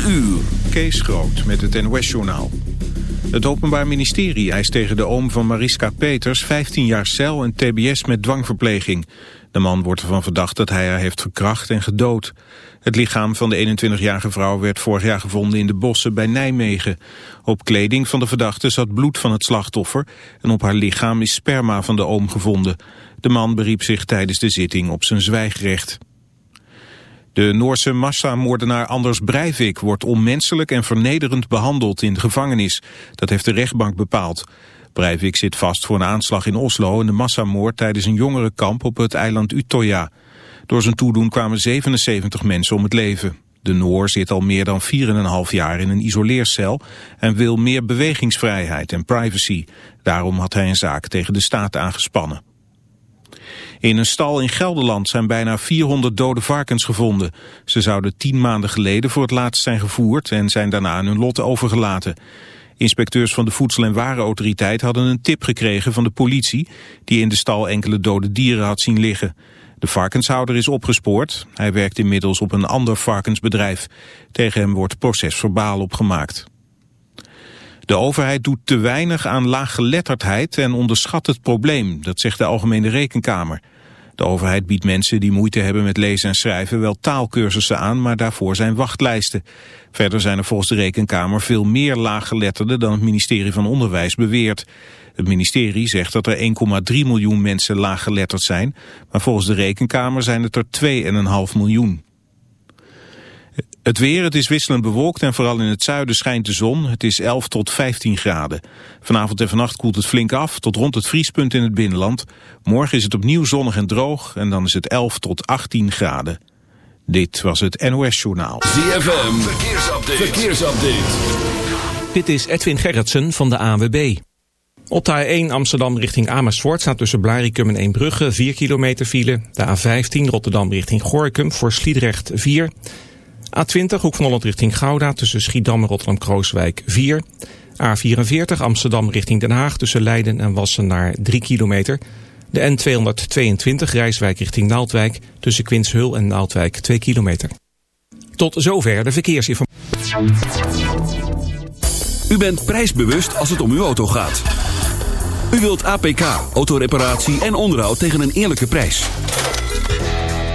4 uur. Kees Groot met het NOS-journaal. Het Openbaar Ministerie eist tegen de oom van Mariska Peters 15 jaar cel en tbs met dwangverpleging. De man wordt ervan verdacht dat hij haar heeft verkracht en gedood. Het lichaam van de 21-jarige vrouw werd vorig jaar gevonden in de bossen bij Nijmegen. Op kleding van de verdachte zat bloed van het slachtoffer en op haar lichaam is sperma van de oom gevonden. De man beriep zich tijdens de zitting op zijn zwijgrecht. De Noorse massamoordenaar Anders Breivik wordt onmenselijk en vernederend behandeld in de gevangenis. Dat heeft de rechtbank bepaald. Breivik zit vast voor een aanslag in Oslo en de massamoord tijdens een jongerenkamp op het eiland Utøya. Door zijn toedoen kwamen 77 mensen om het leven. De Noor zit al meer dan 4,5 jaar in een isoleercel en wil meer bewegingsvrijheid en privacy. Daarom had hij een zaak tegen de staat aangespannen. In een stal in Gelderland zijn bijna 400 dode varkens gevonden. Ze zouden tien maanden geleden voor het laatst zijn gevoerd en zijn daarna aan hun lot overgelaten. Inspecteurs van de Voedsel- en Warenautoriteit hadden een tip gekregen van de politie... die in de stal enkele dode dieren had zien liggen. De varkenshouder is opgespoord. Hij werkt inmiddels op een ander varkensbedrijf. Tegen hem wordt procesverbaal opgemaakt. De overheid doet te weinig aan laaggeletterdheid en onderschat het probleem, dat zegt de Algemene Rekenkamer. De overheid biedt mensen die moeite hebben met lezen en schrijven wel taalkursussen aan, maar daarvoor zijn wachtlijsten. Verder zijn er volgens de Rekenkamer veel meer laaggeletterden dan het ministerie van Onderwijs beweert. Het ministerie zegt dat er 1,3 miljoen mensen laaggeletterd zijn, maar volgens de Rekenkamer zijn het er 2,5 miljoen. Het weer, het is wisselend bewolkt en vooral in het zuiden schijnt de zon. Het is 11 tot 15 graden. Vanavond en vannacht koelt het flink af tot rond het vriespunt in het binnenland. Morgen is het opnieuw zonnig en droog en dan is het 11 tot 18 graden. Dit was het NOS Journaal. ZFM, verkeersupdate. verkeersupdate. Dit is Edwin Gerritsen van de AWB. Op de A1 Amsterdam richting Amersfoort staat tussen Blarikum en Eembrugge 4 kilometer file. De A15 Rotterdam richting Gorkum voor Sliedrecht 4 A20 Hoek van Holland richting Gouda tussen Schiedam en Rotterdam-Krooswijk 4. A44 Amsterdam richting Den Haag tussen Leiden en Wassenaar 3 kilometer. De N222 Rijswijk richting Naaldwijk tussen Quinshul en Naaldwijk 2 kilometer. Tot zover de verkeersinformatie. U bent prijsbewust als het om uw auto gaat. U wilt APK, autoreparatie en onderhoud tegen een eerlijke prijs.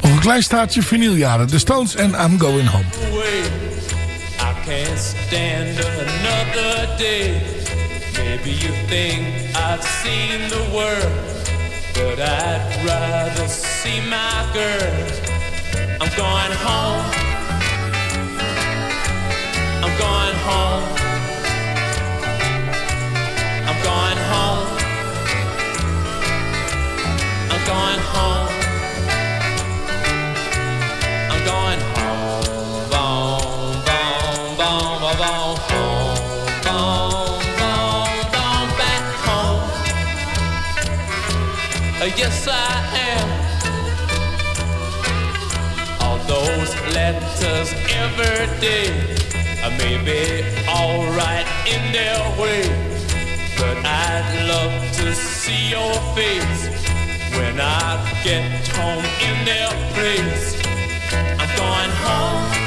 Nog een klein staartje vinyljaren. The Stones en I'm Going Home. I can't stand another day. Maybe you think I've seen the world, but I'd rather see my girl. I'm going home. I'm going home. I'm going home. I'm going home. I'm going home, boom, boom, boom, boom, boom, home, boom, back home. Uh, Yes, I am. All those letters every day uh, may be alright in their way, but I'd love to see your face when I get home in their place. I'm going home.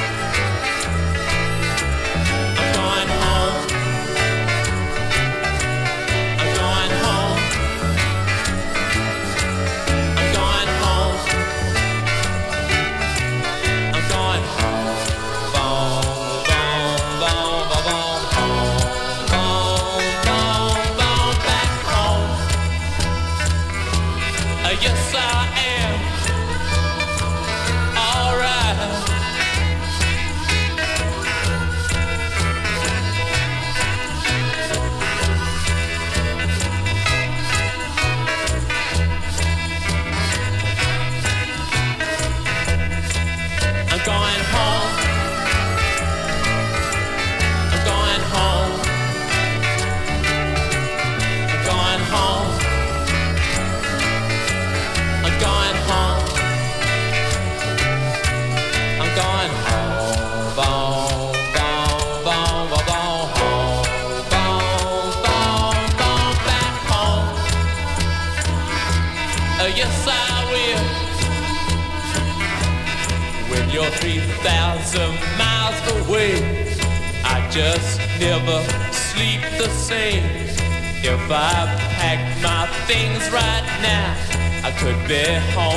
be home.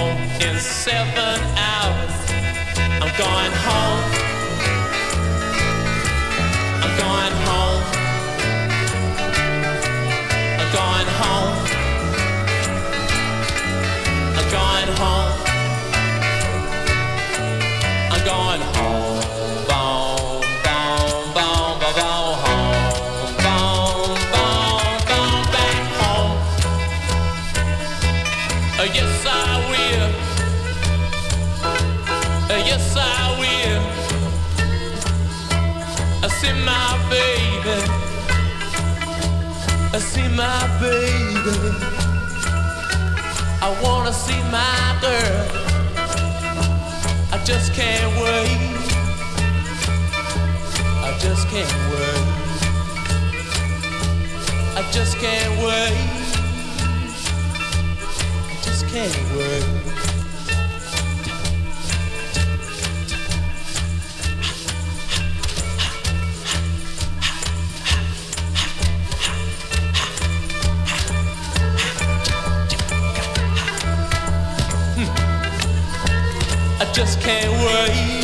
just can't wait.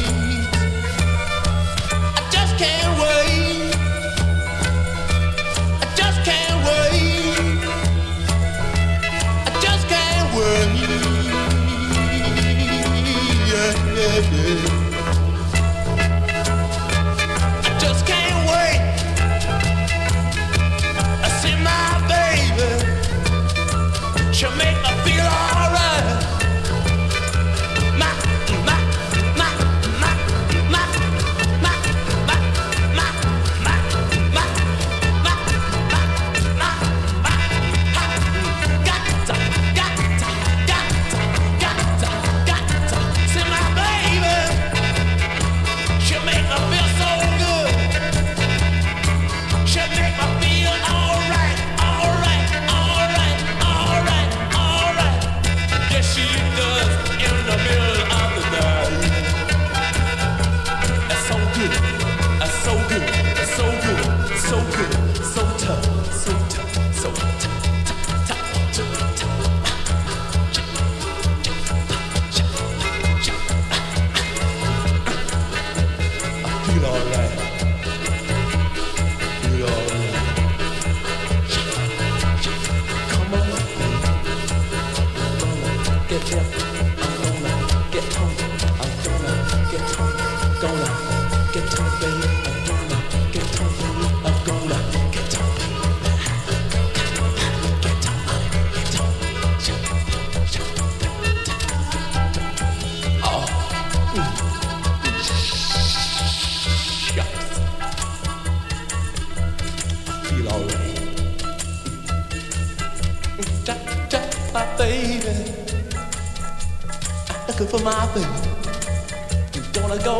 sucker for my baby. You wanna go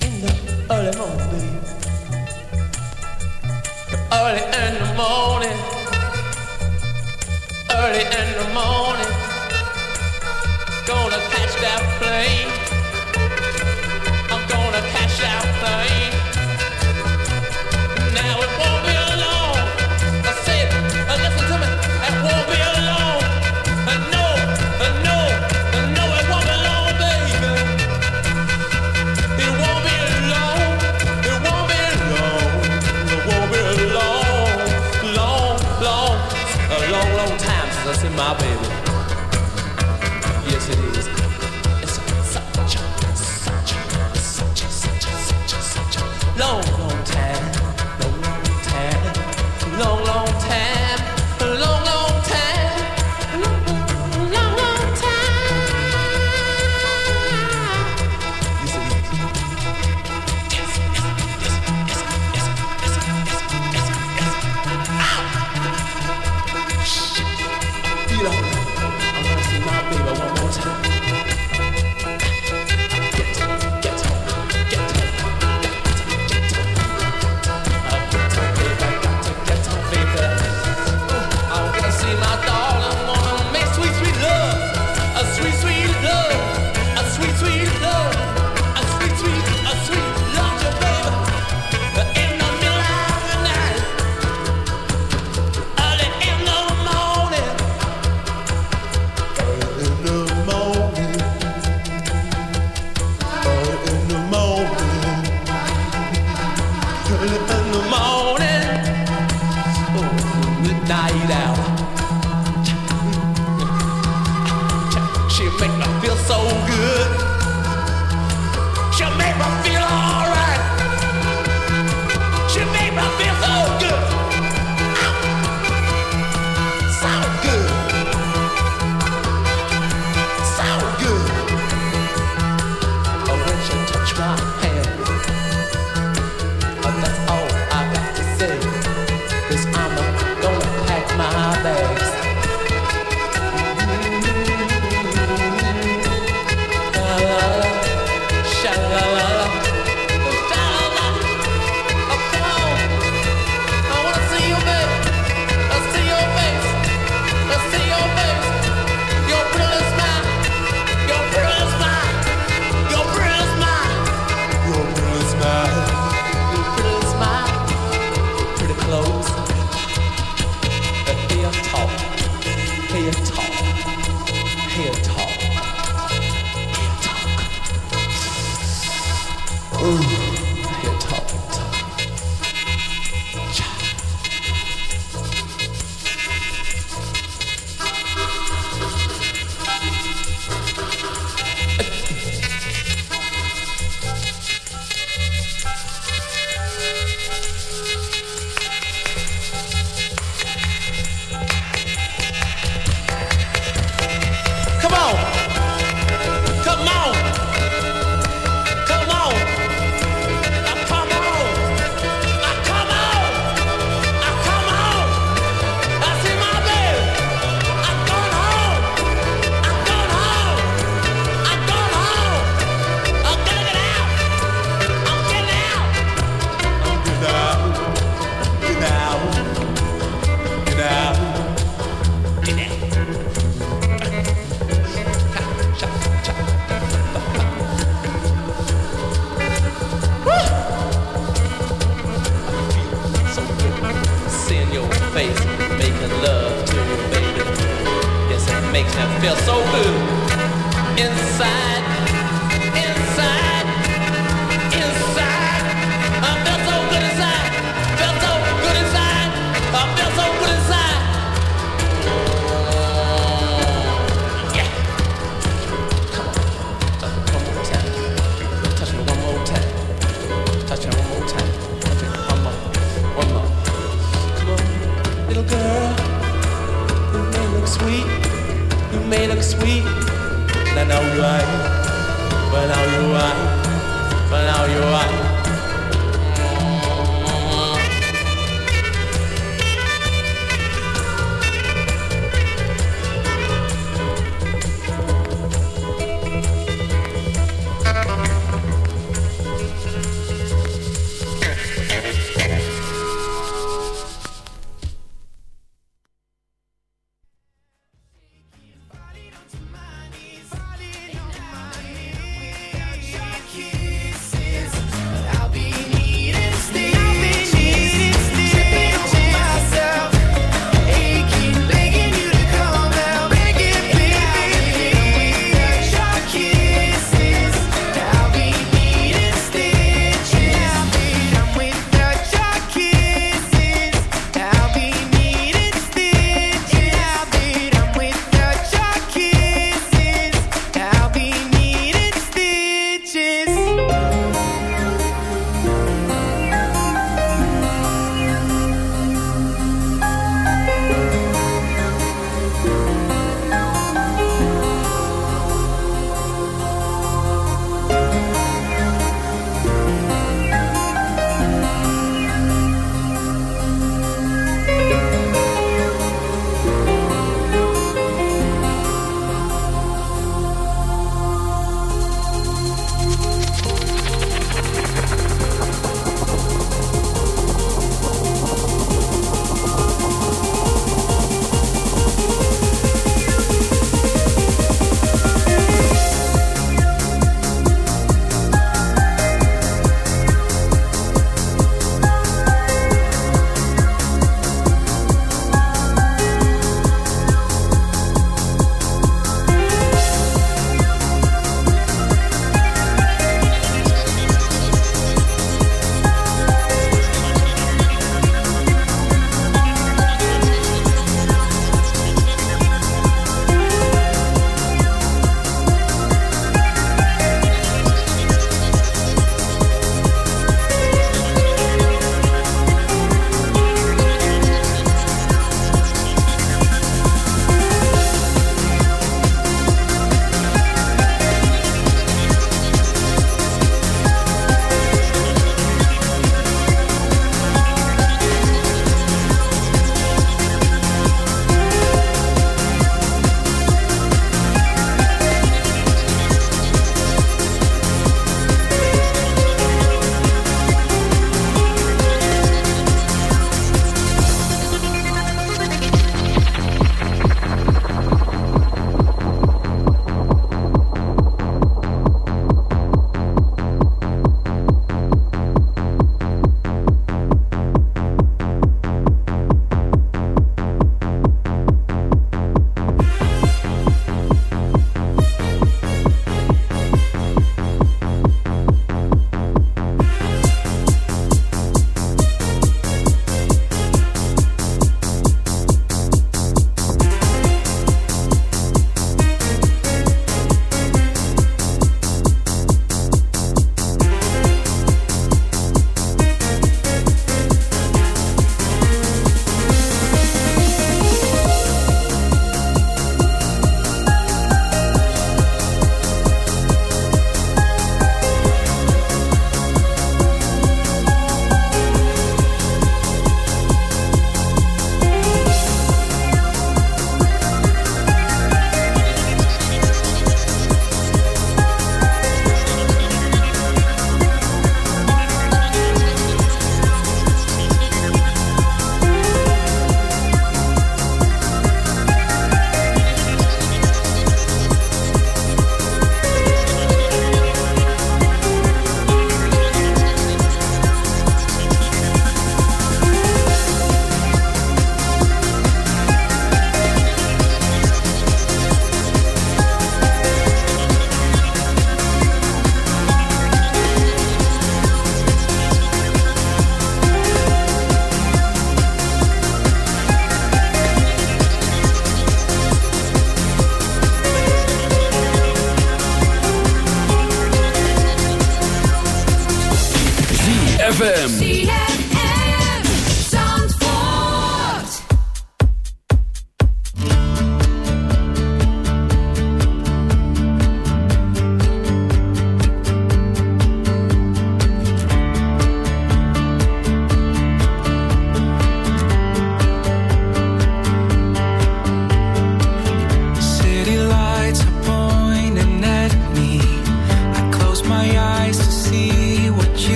in the early morning, baby. Early in the morning. Early in the morning. Gonna catch that plane. I'm gonna catch that plane.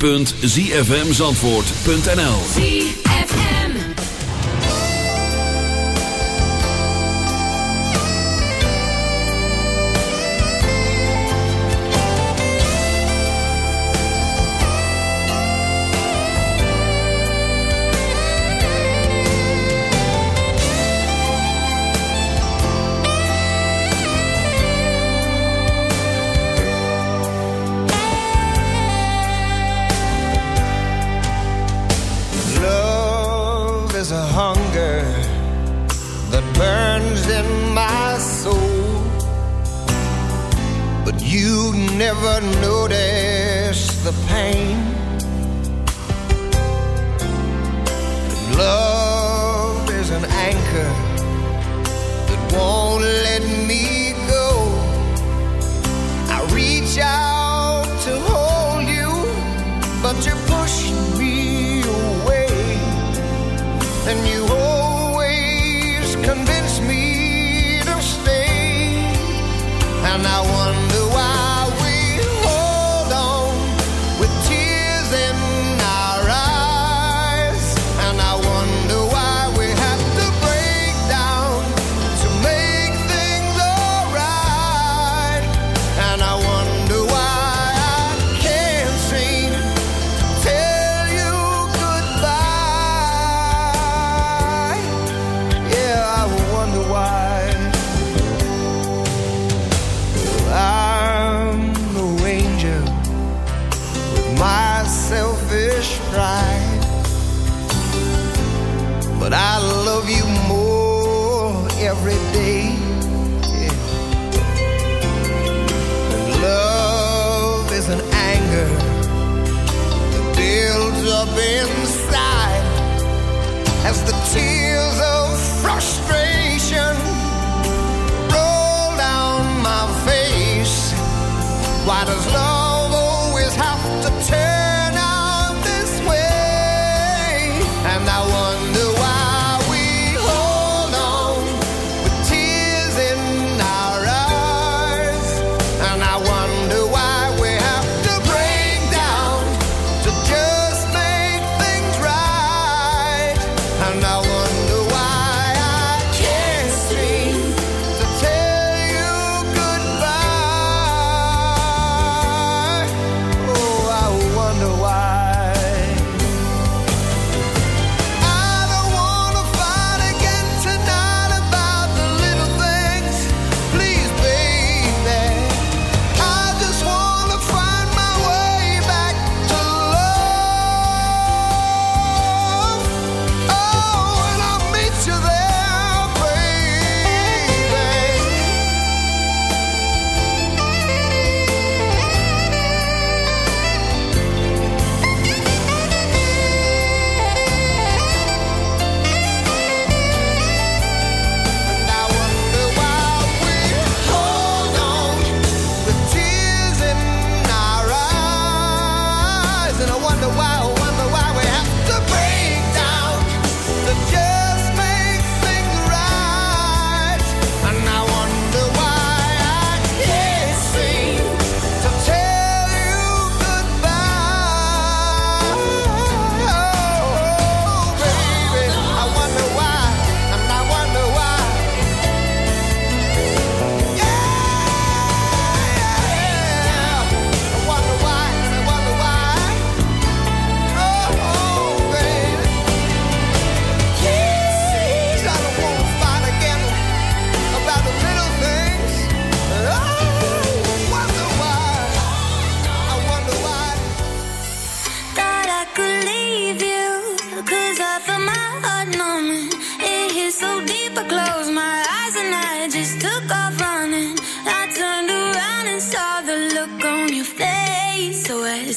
www.zfmzandvoort.nl never notice the pain.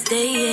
So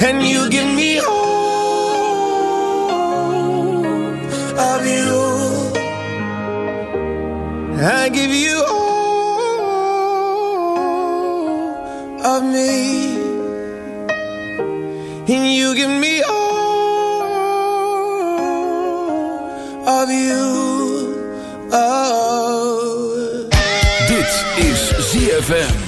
And you give me all of you. I give you all of me. And you give me all of you. Oh. Dit is ZFM.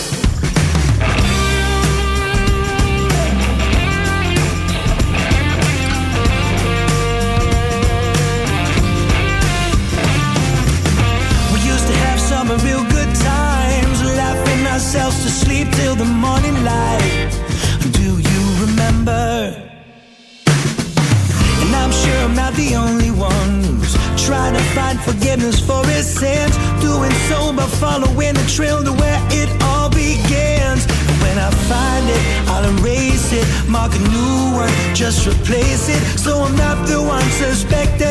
Just replace it. So I'm not the one suspected.